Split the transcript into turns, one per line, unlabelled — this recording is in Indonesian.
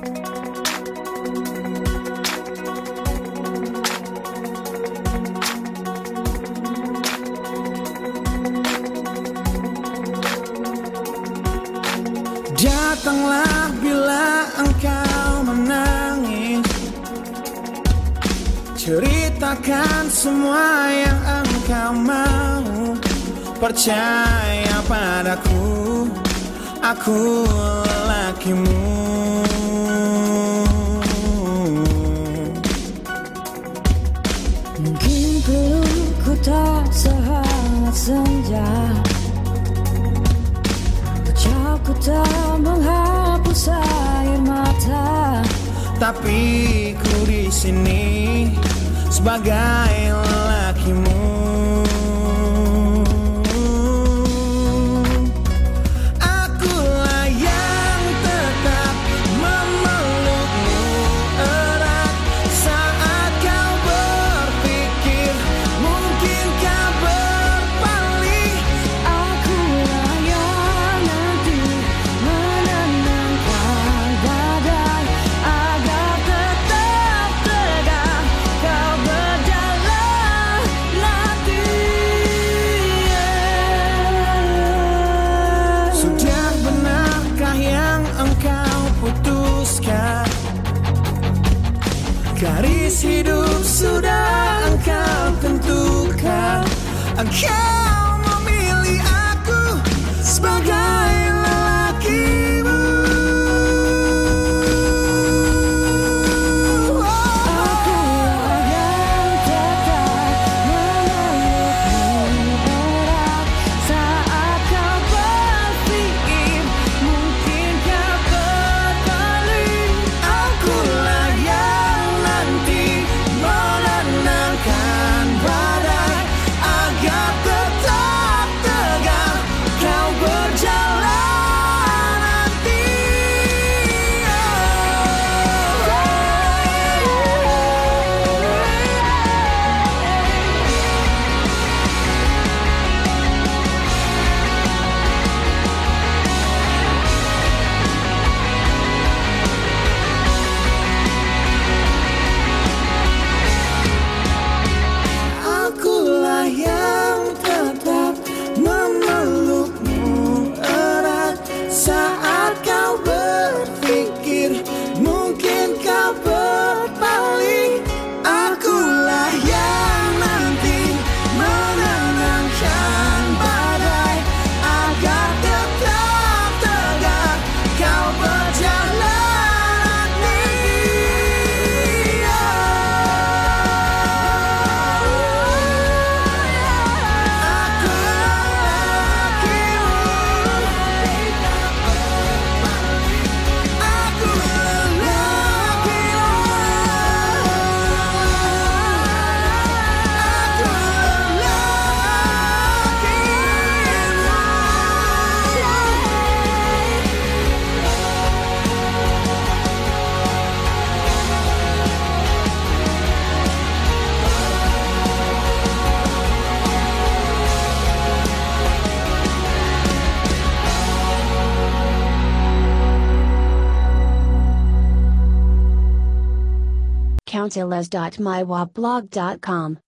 Datanglah bila engkau menangis. Ceritakan semua yang engkau mau. Percaya padaku Aku
tak sehangat senja. Ucapku tak menghapus air mata.
Tapi ku di sini sebagai lelakimu Sudah benarkah yang engkau putuskan? Garis hidup sudah engkau tentukan. Engkau
councilas.mywablog.com.